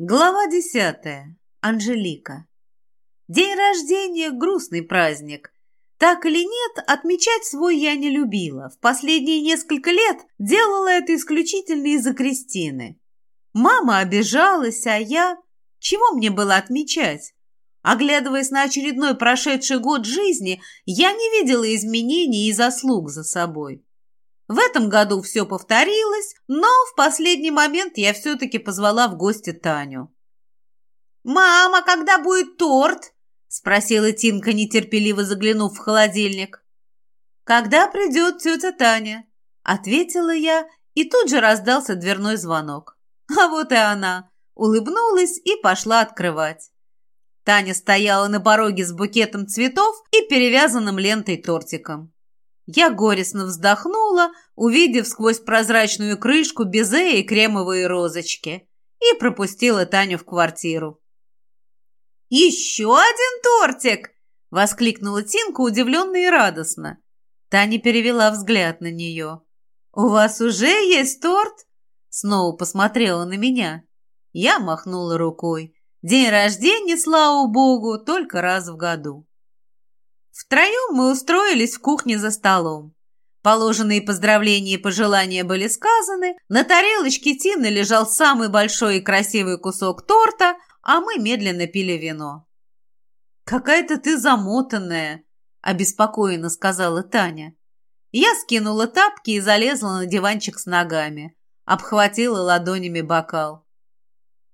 Глава десятая. Анжелика. День рождения – грустный праздник. Так или нет, отмечать свой я не любила. В последние несколько лет делала это исключительно из-за Кристины. Мама обижалась, а я... Чего мне было отмечать? Оглядываясь на очередной прошедший год жизни, я не видела изменений и заслуг за собой. В этом году все повторилось, но в последний момент я все-таки позвала в гости Таню. «Мама, когда будет торт?» – спросила Тинка, нетерпеливо заглянув в холодильник. «Когда придет тетя Таня?» – ответила я, и тут же раздался дверной звонок. А вот и она, улыбнулась и пошла открывать. Таня стояла на пороге с букетом цветов и перевязанным лентой тортиком. Я горестно вздохнула, увидев сквозь прозрачную крышку безе и кремовые розочки, и пропустила Таню в квартиру. «Еще один тортик!» — воскликнула Тинка удивленно и радостно. Таня перевела взгляд на нее. «У вас уже есть торт?» Снова посмотрела на меня. Я махнула рукой. День рождения, слава богу, только раз в году. Втроем мы устроились в кухне за столом. Положенные поздравления и пожелания были сказаны, на тарелочке Тины лежал самый большой и красивый кусок торта, а мы медленно пили вино. «Какая-то ты замотанная», – обеспокоенно сказала Таня. Я скинула тапки и залезла на диванчик с ногами. Обхватила ладонями бокал.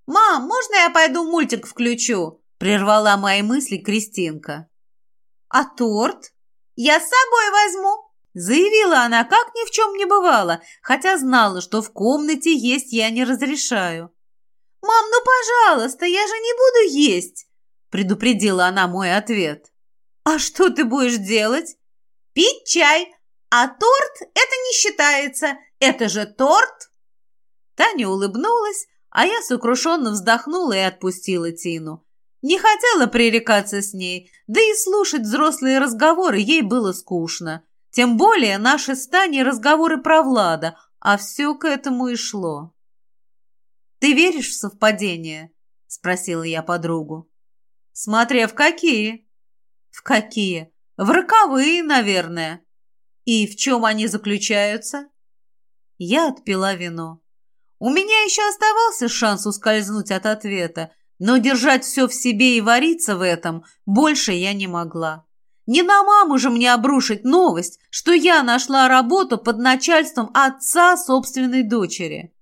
«Мам, можно я пойду мультик включу?» – прервала мои мысли Кристинка. «А торт?» «Я с собой возьму», — заявила она, как ни в чем не бывало, хотя знала, что в комнате есть я не разрешаю. «Мам, ну, пожалуйста, я же не буду есть», — предупредила она мой ответ. «А что ты будешь делать?» «Пить чай, а торт — это не считается, это же торт!» Таня улыбнулась, а я сокрушенно вздохнула и отпустила Тину. Не хотела пререкаться с ней, да и слушать взрослые разговоры ей было скучно. Тем более наши стани разговоры про Влада, а все к этому и шло. «Ты веришь в совпадение?» – спросила я подругу. «Смотря в какие». «В какие? В роковые, наверное». «И в чем они заключаются?» Я отпила вино. У меня еще оставался шанс ускользнуть от ответа, но держать все в себе и вариться в этом больше я не могла. Не на маму же мне обрушить новость, что я нашла работу под начальством отца собственной дочери.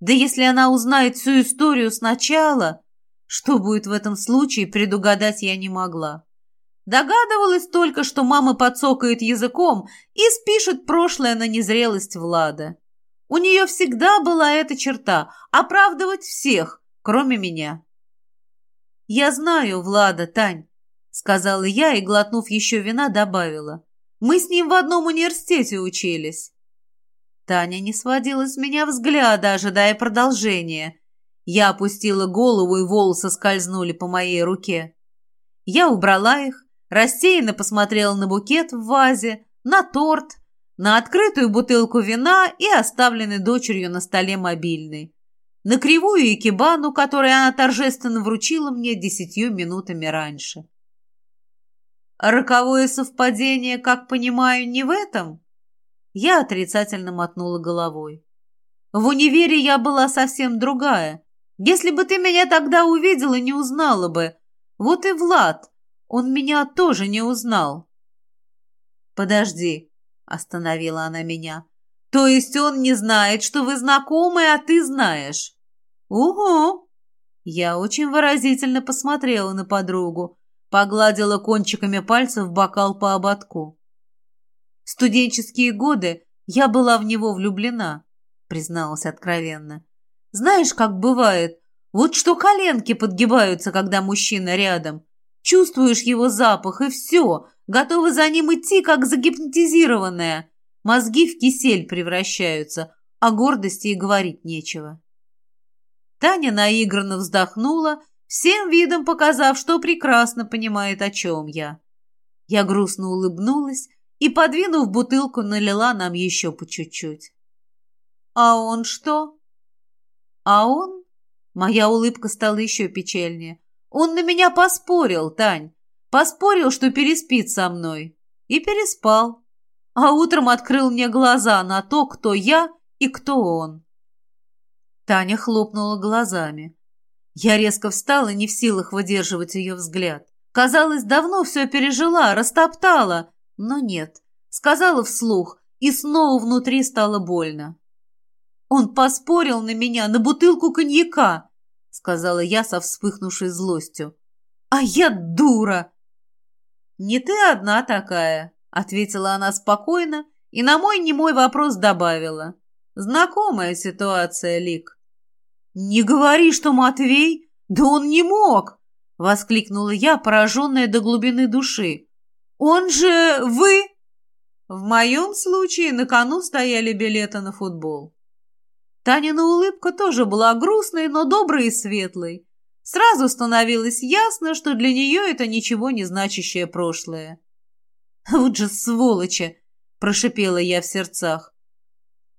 Да если она узнает всю историю сначала, что будет в этом случае, предугадать я не могла. Догадывалась только, что мама подсокает языком и спишет прошлое на незрелость Влада. У нее всегда была эта черта – оправдывать всех, кроме меня. «Я знаю Влада, Тань», — сказала я и, глотнув еще вина, добавила. «Мы с ним в одном университете учились». Таня не сводила с меня взгляда, ожидая продолжения. Я опустила голову, и волосы скользнули по моей руке. Я убрала их, рассеянно посмотрела на букет в вазе, на торт, на открытую бутылку вина и оставленный дочерью на столе мобильный на кривую икебану, которую она торжественно вручила мне десятью минутами раньше. роковое совпадение, как понимаю, не в этом? Я отрицательно мотнула головой. В универе я была совсем другая. Если бы ты меня тогда увидела, не узнала бы. Вот и Влад, он меня тоже не узнал. Подожди, остановила она меня. То есть он не знает, что вы знакомы, а ты знаешь? «Угу!» Я очень выразительно посмотрела на подругу, погладила кончиками пальцев бокал по ободку. В студенческие годы я была в него влюблена, призналась откровенно. Знаешь, как бывает, вот что коленки подгибаются, когда мужчина рядом. Чувствуешь его запах, и все, готова за ним идти, как загипнотизированная. Мозги в кисель превращаются, а гордости и говорить нечего. Таня наигранно вздохнула, всем видом показав, что прекрасно понимает, о чем я. Я грустно улыбнулась и, подвинув бутылку, налила нам еще по чуть-чуть. «А он что?» «А он?» Моя улыбка стала еще печальнее. Он на меня поспорил, Тань. Поспорил, что переспит со мной. И переспал. А утром открыл мне глаза на то, кто я и кто он. Таня хлопнула глазами. Я резко встала, не в силах выдерживать ее взгляд. Казалось, давно все пережила, растоптала, но нет. Сказала вслух, и снова внутри стало больно. «Он поспорил на меня на бутылку коньяка», — сказала я со вспыхнувшей злостью. «А я дура!» «Не ты одна такая», — ответила она спокойно и на мой немой вопрос добавила. «Знакомая ситуация, Лик». «Не говори, что Матвей! Да он не мог!» — воскликнула я, пораженная до глубины души. «Он же вы...» В моем случае на кону стояли билеты на футбол. Танина улыбка тоже была грустной, но доброй и светлой. Сразу становилось ясно, что для нее это ничего не значащее прошлое. «Вот же сволочи!» – прошипела я в сердцах.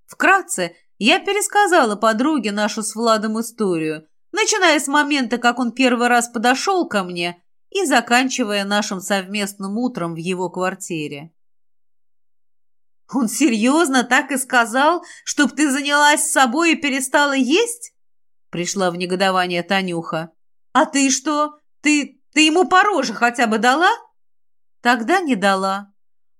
Вкратце я пересказала подруге нашу с Владом историю, начиная с момента, как он первый раз подошел ко мне, и заканчивая нашим совместным утром в его квартире. «Он серьезно так и сказал, чтоб ты занялась собой и перестала есть?» Пришла в негодование Танюха. «А ты что? Ты, ты ему по роже хотя бы дала?» «Тогда не дала.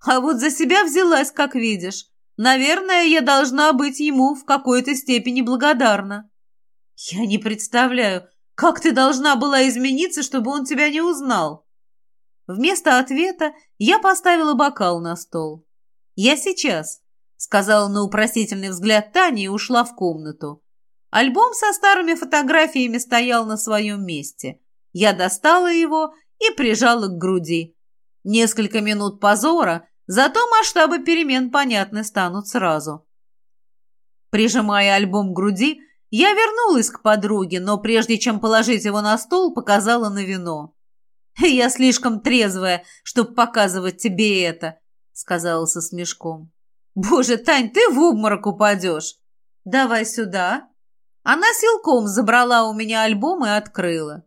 А вот за себя взялась, как видишь. Наверное, я должна быть ему в какой-то степени благодарна». «Я не представляю, как ты должна была измениться, чтобы он тебя не узнал?» Вместо ответа я поставила бокал на стол. «Я сейчас», — сказала на упросительный взгляд Таня и ушла в комнату. Альбом со старыми фотографиями стоял на своем месте. Я достала его и прижала к груди. Несколько минут позора, зато масштабы перемен понятны станут сразу. Прижимая альбом к груди, я вернулась к подруге, но прежде чем положить его на стол, показала на вино. «Я слишком трезвая, чтобы показывать тебе это», — сказала со смешком. «Боже, Тань, ты в обморок упадешь!» «Давай сюда». Она силком забрала у меня альбом и открыла.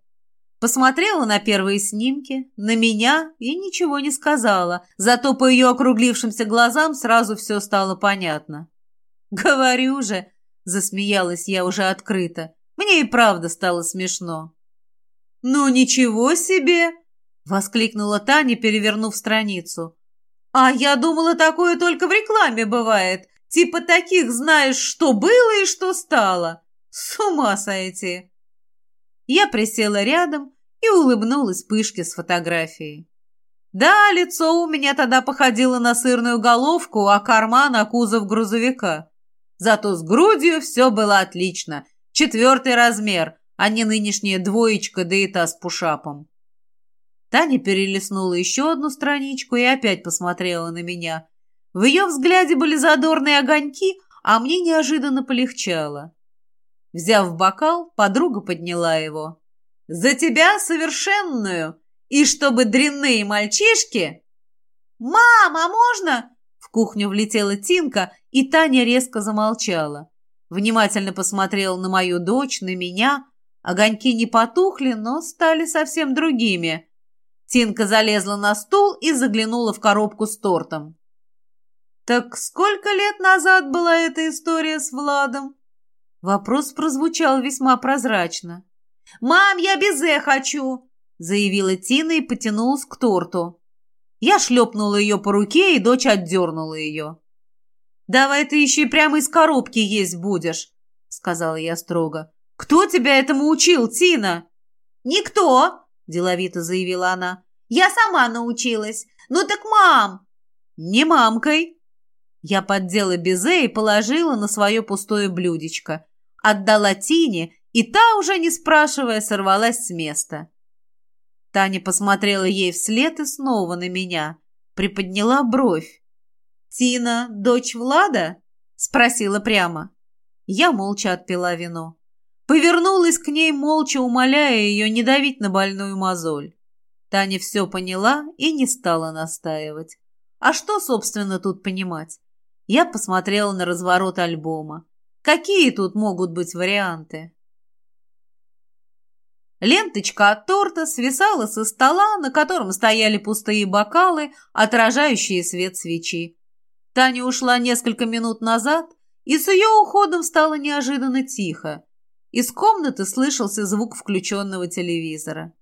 Посмотрела на первые снимки, на меня и ничего не сказала, зато по ее округлившимся глазам сразу все стало понятно. «Говорю же», — засмеялась я уже открыто, — «мне и правда стало смешно». «Ну ничего себе!» — воскликнула Таня, перевернув страницу. «А я думала, такое только в рекламе бывает. Типа таких знаешь, что было и что стало. С ума сойти!» Я присела рядом и улыбнулась пышке с фотографией. Да, лицо у меня тогда походило на сырную головку, а карман на кузов грузовика. Зато с грудью все было отлично. Четвертый размер, а не нынешняя двоечка, да и та с пушапом. Таня перелистнула еще одну страничку и опять посмотрела на меня. В ее взгляде были задорные огоньки, а мне неожиданно полегчало. Взяв бокал, подруга подняла его. «За тебя совершенную! И чтобы дрянные мальчишки...» «Мам, а можно?» В кухню влетела Тинка, и Таня резко замолчала. Внимательно посмотрела на мою дочь, на меня. Огоньки не потухли, но стали совсем другими. Тинка залезла на стул и заглянула в коробку с тортом. «Так сколько лет назад была эта история с Владом?» Вопрос прозвучал весьма прозрачно. «Мам, я безе хочу!» заявила Тина и потянулась к торту. Я шлепнула ее по руке, и дочь отдернула ее. «Давай ты еще и прямо из коробки есть будешь», — сказала я строго. «Кто тебя этому учил, Тина?» «Никто», деловито заявила она. «Я сама научилась. Ну так мам!» «Не мамкой!» Я поддела безе и положила на свое пустое блюдечко. Отдала Тине, и та, уже не спрашивая, сорвалась с места. Таня посмотрела ей вслед и снова на меня. Приподняла бровь. «Тина, дочь Влада?» — спросила прямо. Я молча отпила вино. Повернулась к ней, молча умоляя ее не давить на больную мозоль. Таня все поняла и не стала настаивать. А что, собственно, тут понимать? Я посмотрела на разворот альбома. Какие тут могут быть варианты? Ленточка от торта свисала со стола, на котором стояли пустые бокалы, отражающие свет свечи. Таня ушла несколько минут назад, и с ее уходом стало неожиданно тихо. Из комнаты слышался звук включенного телевизора.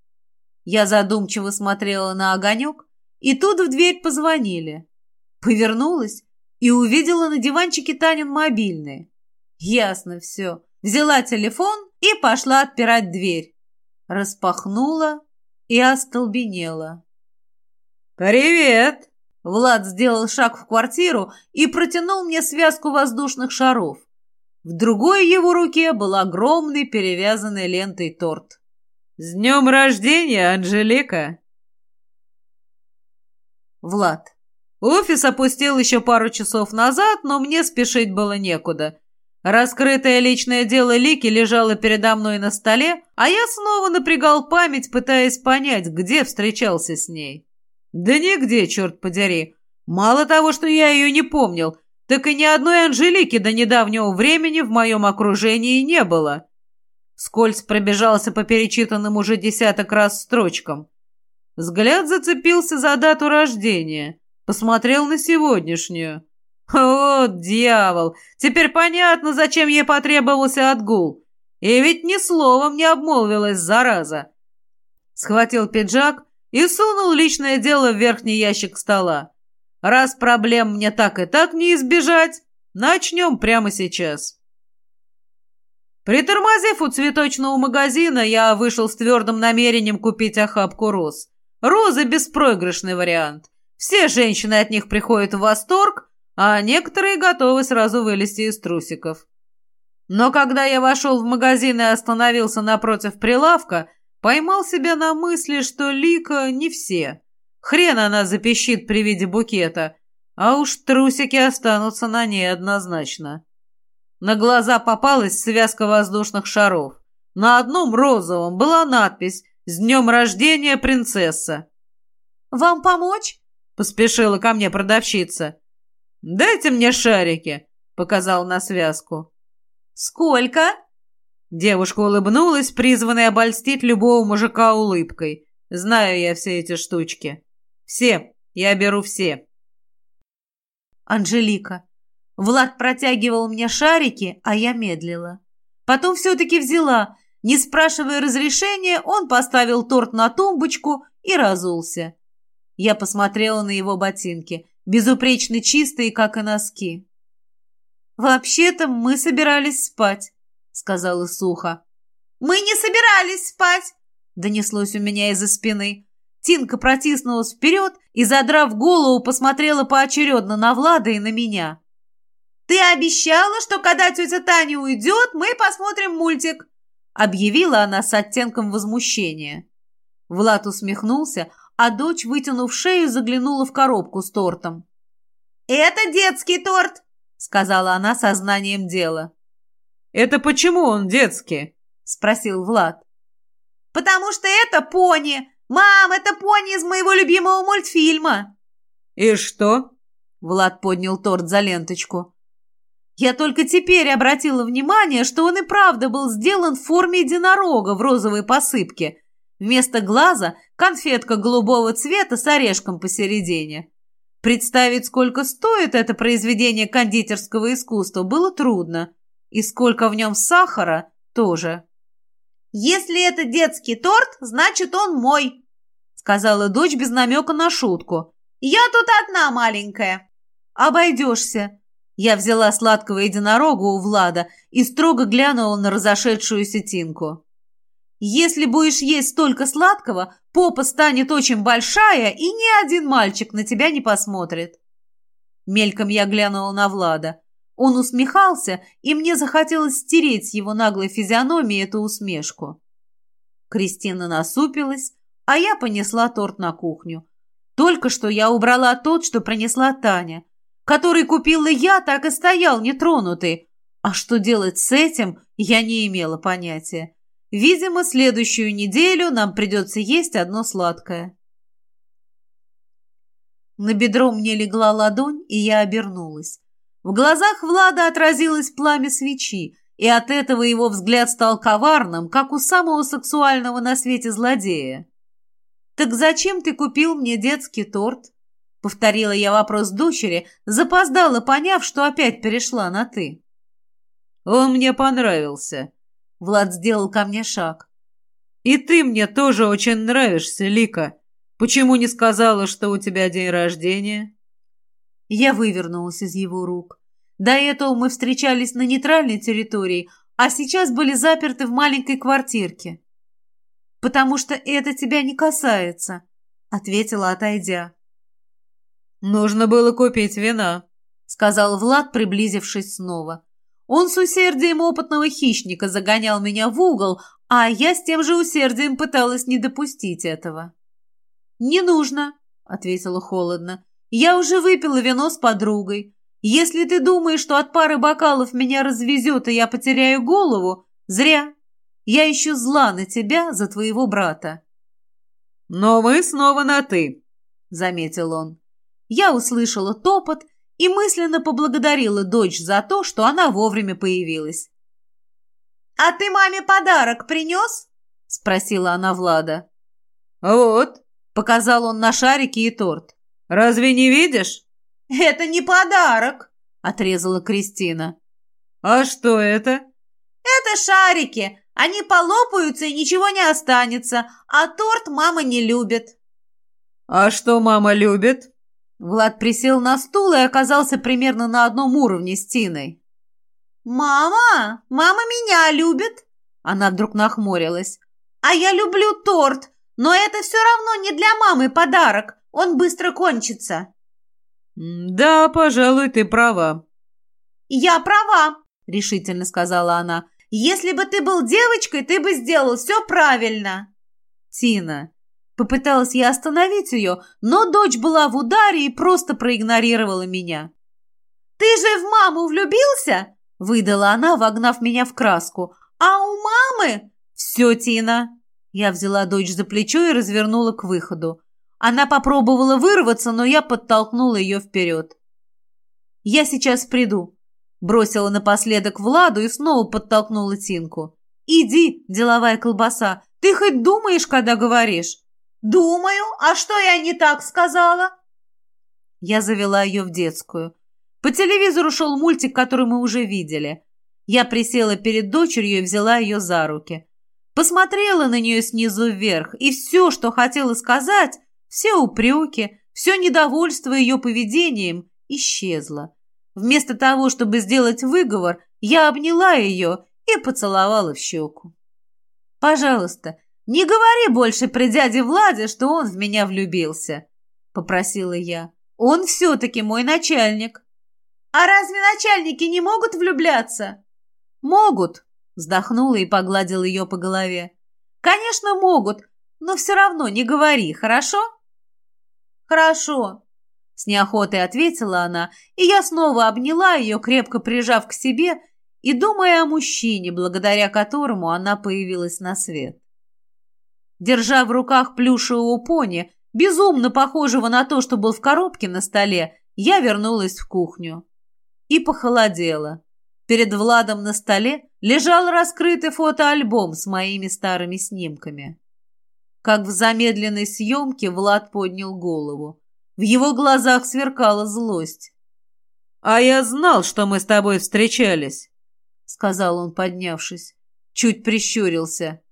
Я задумчиво смотрела на огонек, и тут в дверь позвонили. Повернулась и увидела на диванчике Танин мобильный. Ясно все. Взяла телефон и пошла отпирать дверь. Распахнула и остолбенела. «Привет!» Влад сделал шаг в квартиру и протянул мне связку воздушных шаров. В другой его руке был огромный перевязанный лентой торт. «С днем рождения, Анжелика!» Влад. Офис опустил еще пару часов назад, но мне спешить было некуда. Раскрытое личное дело Лики лежало передо мной на столе, а я снова напрягал память, пытаясь понять, где встречался с ней. Да нигде, черт подери. Мало того, что я ее не помнил, так и ни одной Анжелики до недавнего времени в моем окружении не было. Скользь пробежался по перечитанным уже десяток раз строчкам. Взгляд зацепился за дату рождения. Посмотрел на сегодняшнюю. Вот дьявол! Теперь понятно, зачем ей потребовался отгул. И ведь ни словом не обмолвилась, зараза. Схватил пиджак и сунул личное дело в верхний ящик стола. Раз проблем мне так и так не избежать, начнем прямо сейчас. Притормозив у цветочного магазина, я вышел с твердым намерением купить охапку роз. Розы – беспроигрышный вариант. Все женщины от них приходят в восторг, а некоторые готовы сразу вылезти из трусиков. Но когда я вошел в магазин и остановился напротив прилавка, Поймал себя на мысли, что Лика не все. Хрен она запищит при виде букета, а уж трусики останутся на ней однозначно. На глаза попалась связка воздушных шаров. На одном розовом была надпись «С днем рождения, принцесса». «Вам помочь?» — поспешила ко мне продавщица. «Дайте мне шарики», — показал на связку. «Сколько?» Девушка улыбнулась, призванная обольстить любого мужика улыбкой. Знаю я все эти штучки. Все. Я беру все. Анжелика. Влад протягивал мне шарики, а я медлила. Потом все-таки взяла. Не спрашивая разрешения, он поставил торт на тумбочку и разулся. Я посмотрела на его ботинки, безупречно чистые, как и носки. «Вообще-то мы собирались спать», сказала сухо. «Мы не собирались спать!» донеслось у меня из-за спины. Тинка протиснулась вперед и, задрав голову, посмотрела поочередно на Влада и на меня. «Ты обещала, что когда тетя Таня уйдет, мы посмотрим мультик!» объявила она с оттенком возмущения. Влад усмехнулся, а дочь, вытянув шею, заглянула в коробку с тортом. «Это детский торт!» — сказала она сознанием дела. «Это почему он детский?» — спросил Влад. «Потому что это пони! Мам, это пони из моего любимого мультфильма!» «И что?» — Влад поднял торт за ленточку. Я только теперь обратила внимание, что он и правда был сделан в форме единорога в розовой посыпке. Вместо глаза конфетка голубого цвета с орешком посередине. Представить, сколько стоит это произведение кондитерского искусства, было трудно. И сколько в нем сахара тоже. «Если это детский торт, значит, он мой», — сказала дочь без намека на шутку. «Я тут одна маленькая». «Обойдешься». Я взяла сладкого единорога у Влада и строго глянула на разошедшуюся Тинку. «Если будешь есть столько сладкого, попа станет очень большая, и ни один мальчик на тебя не посмотрит». Мельком я глянула на Влада. Он усмехался, и мне захотелось стереть с его наглой физиономии эту усмешку. Кристина насупилась, а я понесла торт на кухню. Только что я убрала тот, что принесла Таня. Который купила я, так и стоял нетронутый. А что делать с этим, я не имела понятия. Видимо, следующую неделю нам придется есть одно сладкое. На бедро мне легла ладонь, и я обернулась. В глазах Влада отразилось пламя свечи, и от этого его взгляд стал коварным, как у самого сексуального на свете злодея. «Так зачем ты купил мне детский торт?» Повторила я вопрос дочери, запоздала, поняв, что опять перешла на «ты». «Он мне понравился», — Влад сделал ко мне шаг. «И ты мне тоже очень нравишься, Лика. Почему не сказала, что у тебя день рождения?» Я вывернулась из его рук. До этого мы встречались на нейтральной территории, а сейчас были заперты в маленькой квартирке. «Потому что это тебя не касается», — ответила, отойдя. «Нужно было купить вина», — сказал Влад, приблизившись снова. Он с усердием опытного хищника загонял меня в угол, а я с тем же усердием пыталась не допустить этого. «Не нужно», — ответила холодно. «Я уже выпила вино с подругой. Если ты думаешь, что от пары бокалов меня развезет, и я потеряю голову, зря. Я еще зла на тебя за твоего брата». «Но мы снова на «ты», — заметил он. Я услышала топот и мысленно поблагодарила дочь за то, что она вовремя появилась. «А ты маме подарок принес?» — спросила она Влада. «Вот», — показал он на шарики и торт. «Разве не видишь?» «Это не подарок», — отрезала Кристина. «А что это?» «Это шарики. Они полопаются и ничего не останется, а торт мама не любит». «А что мама любит?» Влад присел на стул и оказался примерно на одном уровне с Тиной. «Мама! Мама меня любит!» Она вдруг нахмурилась. «А я люблю торт, но это все равно не для мамы подарок. Он быстро кончится». «Да, пожалуй, ты права». «Я права», — решительно сказала она. «Если бы ты был девочкой, ты бы сделал все правильно». «Тина, Попыталась я остановить ее, но дочь была в ударе и просто проигнорировала меня. «Ты же в маму влюбился?» – выдала она, вогнав меня в краску. «А у мамы?» «Все, Тина!» Я взяла дочь за плечо и развернула к выходу. Она попробовала вырваться, но я подтолкнула ее вперед. «Я сейчас приду», – бросила напоследок Владу и снова подтолкнула Тинку. «Иди, деловая колбаса, ты хоть думаешь, когда говоришь?» «Думаю, а что я не так сказала?» Я завела ее в детскую. По телевизору шел мультик, который мы уже видели. Я присела перед дочерью и взяла ее за руки. Посмотрела на нее снизу вверх, и все, что хотела сказать, все упреки, все недовольство ее поведением, исчезло. Вместо того, чтобы сделать выговор, я обняла ее и поцеловала в щеку. «Пожалуйста, «Не говори больше при дяде Владе, что он в меня влюбился», — попросила я. «Он все-таки мой начальник». «А разве начальники не могут влюбляться?» «Могут», — вздохнула и погладила ее по голове. «Конечно, могут, но все равно не говори, хорошо?» «Хорошо», — с неохотой ответила она, и я снова обняла ее, крепко прижав к себе и думая о мужчине, благодаря которому она появилась на свет. Держа в руках плюшевого пони, безумно похожего на то, что был в коробке на столе, я вернулась в кухню. И похолодела. Перед Владом на столе лежал раскрытый фотоальбом с моими старыми снимками. Как в замедленной съемке Влад поднял голову. В его глазах сверкала злость. «А я знал, что мы с тобой встречались», — сказал он, поднявшись. Чуть прищурился.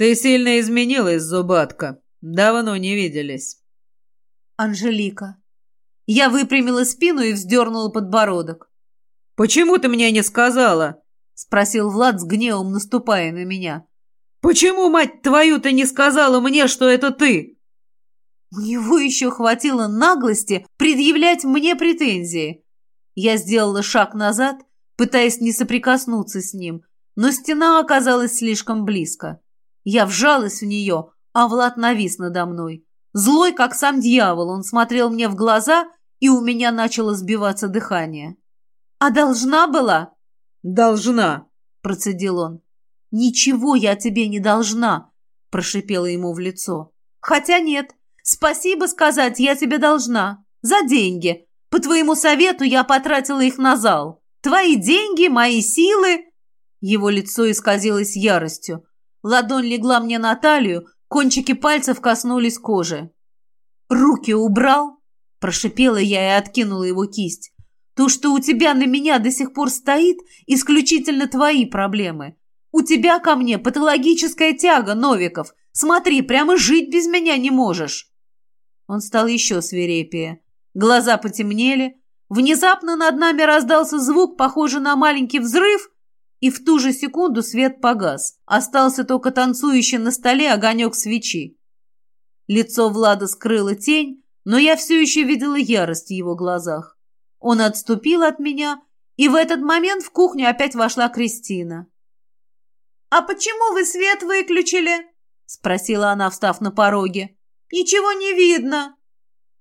«Ты сильно изменилась, Зубатка. Давно не виделись». «Анжелика». Я выпрямила спину и вздернула подбородок. «Почему ты мне не сказала?» Спросил Влад с гневом, наступая на меня. «Почему, мать твою, ты не сказала мне, что это ты?» У него еще хватило наглости предъявлять мне претензии. Я сделала шаг назад, пытаясь не соприкоснуться с ним, но стена оказалась слишком близко. Я вжалась в нее, а Влад навис надо мной. Злой, как сам дьявол, он смотрел мне в глаза, и у меня начало сбиваться дыхание. «А должна была?» «Должна», — процедил он. «Ничего я тебе не должна», — прошипела ему в лицо. «Хотя нет, спасибо сказать я тебе должна. За деньги. По твоему совету я потратила их на зал. Твои деньги, мои силы...» Его лицо исказилось яростью. Ладонь легла мне на талию, кончики пальцев коснулись кожи. «Руки убрал?» – прошипела я и откинула его кисть. «То, что у тебя на меня до сих пор стоит, исключительно твои проблемы. У тебя ко мне патологическая тяга, Новиков. Смотри, прямо жить без меня не можешь». Он стал еще свирепее. Глаза потемнели. Внезапно над нами раздался звук, похожий на маленький взрыв, и в ту же секунду свет погас. Остался только танцующий на столе огонек свечи. Лицо Влада скрыло тень, но я все еще видела ярость в его глазах. Он отступил от меня, и в этот момент в кухню опять вошла Кристина. «А почему вы свет выключили?» — спросила она, встав на пороге. «Ничего не видно».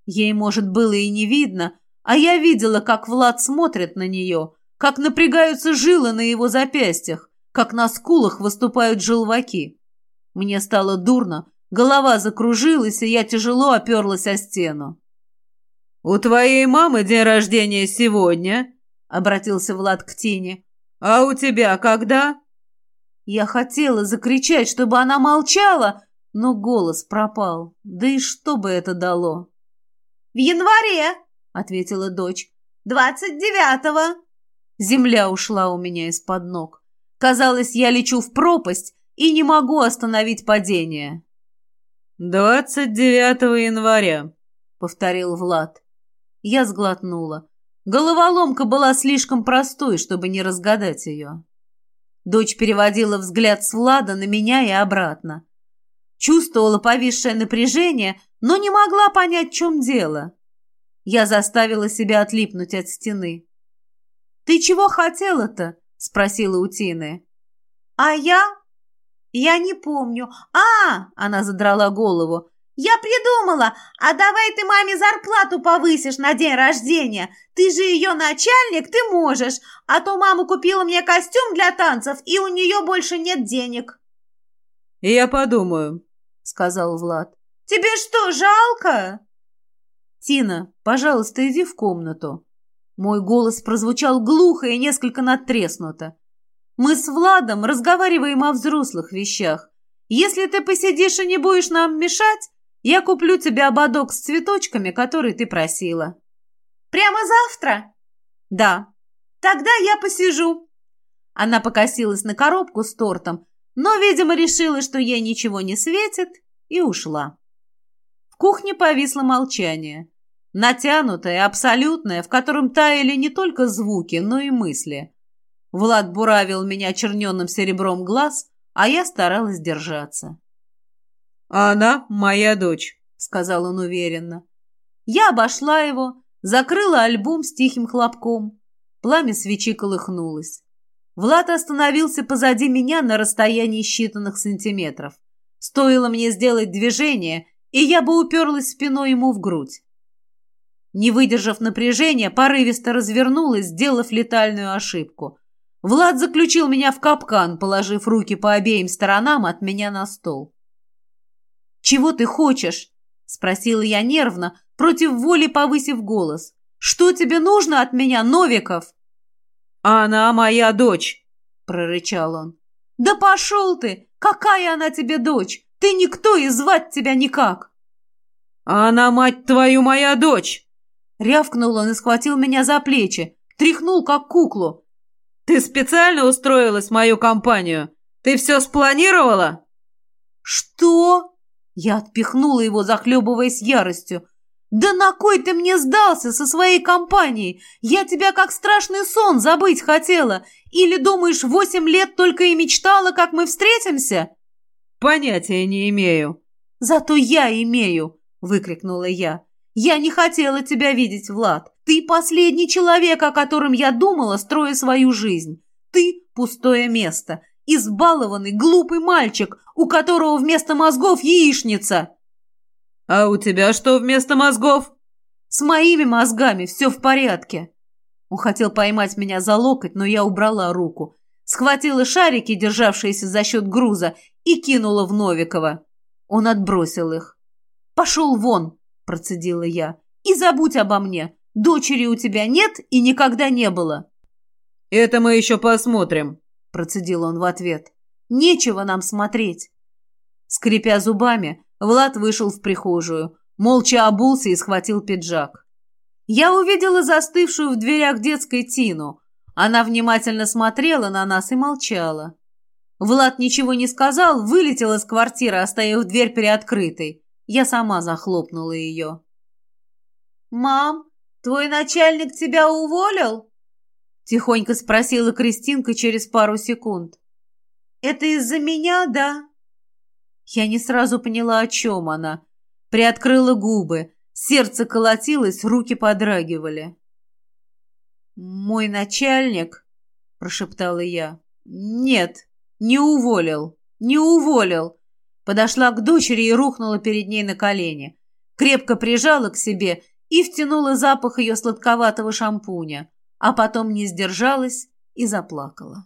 Ей, может, было и не видно, а я видела, как Влад смотрит на нее, как напрягаются жилы на его запястьях, как на скулах выступают желваки. Мне стало дурно, голова закружилась, и я тяжело оперлась о стену. «У твоей мамы день рождения сегодня?» — обратился Влад к Тине. «А у тебя когда?» Я хотела закричать, чтобы она молчала, но голос пропал. Да и что бы это дало? «В январе!» — ответила дочь. «Двадцать девятого!» Земля ушла у меня из-под ног. Казалось, я лечу в пропасть и не могу остановить падение. «Двадцать девятого января», — повторил Влад. Я сглотнула. Головоломка была слишком простой, чтобы не разгадать ее. Дочь переводила взгляд с Влада на меня и обратно. Чувствовала повисшее напряжение, но не могла понять, в чем дело. Я заставила себя отлипнуть от стены. «Ты чего хотела-то?» — спросила у Тины. «А я? Я не помню. А!» — она задрала голову. «Я придумала! А давай ты маме зарплату повысишь на день рождения. Ты же ее начальник, ты можешь. А то мама купила мне костюм для танцев, и у нее больше нет денег». «Я подумаю», — сказал Влад. «Тебе что, жалко?» «Тина, пожалуйста, иди в комнату», мой голос прозвучал глухо и несколько надтреснуто. «Мы с Владом разговариваем о взрослых вещах. Если ты посидишь и не будешь нам мешать, я куплю тебе ободок с цветочками, который ты просила». «Прямо завтра?» «Да». «Тогда я посижу». Она покосилась на коробку с тортом, но, видимо, решила, что ей ничего не светит, и ушла. В кухне повисло молчание. Натянутое, абсолютное, в котором таяли не только звуки, но и мысли. Влад буравил меня черненным серебром глаз, а я старалась держаться. «Она моя дочь», — сказал он уверенно. Я обошла его, закрыла альбом с тихим хлопком. Пламя свечи колыхнулось. Влад остановился позади меня на расстоянии считанных сантиметров. Стоило мне сделать движение, и я бы уперлась спиной ему в грудь. Не выдержав напряжения, порывисто развернулась, сделав летальную ошибку. Влад заключил меня в капкан, положив руки по обеим сторонам от меня на стол. «Чего ты хочешь?» — спросила я нервно, против воли повысив голос. «Что тебе нужно от меня, Новиков?» «Она моя дочь!» — прорычал он. «Да пошел ты! Какая она тебе дочь? Ты никто и звать тебя никак!» «Она, мать твою, моя дочь!» Рявкнул он и схватил меня за плечи, тряхнул, как куклу. «Ты специально устроилась в мою компанию? Ты все спланировала?» «Что?» Я отпихнула его, захлебываясь яростью. «Да на кой ты мне сдался со своей компанией? Я тебя как страшный сон забыть хотела. Или, думаешь, восемь лет только и мечтала, как мы встретимся?» «Понятия не имею». «Зато я имею!» — выкрикнула я. Я не хотела тебя видеть, Влад. Ты последний человек, о котором я думала, строя свою жизнь. Ты – пустое место. Избалованный, глупый мальчик, у которого вместо мозгов яичница. А у тебя что вместо мозгов? С моими мозгами все в порядке. Он хотел поймать меня за локоть, но я убрала руку. Схватила шарики, державшиеся за счет груза, и кинула в Новикова. Он отбросил их. «Пошел вон!» Процедила я. «И забудь обо мне. Дочери у тебя нет и никогда не было». «Это мы еще посмотрим». — процедил он в ответ. «Нечего нам смотреть». Скрипя зубами, Влад вышел в прихожую, молча обулся и схватил пиджак. Я увидела застывшую в дверях детской Тину. Она внимательно смотрела на нас и молчала. Влад ничего не сказал, вылетел из квартиры, оставив дверь приоткрытой. Я сама захлопнула ее. «Мам, твой начальник тебя уволил?» Тихонько спросила Кристинка через пару секунд. «Это из-за меня, да?» Я не сразу поняла, о чем она. Приоткрыла губы. Сердце колотилось, руки подрагивали. «Мой начальник», — прошептала я. «Нет, не уволил, не уволил». Подошла к дочери и рухнула перед ней на колени. Крепко прижала к себе и втянула запах ее сладковатого шампуня, а потом не сдержалась и заплакала.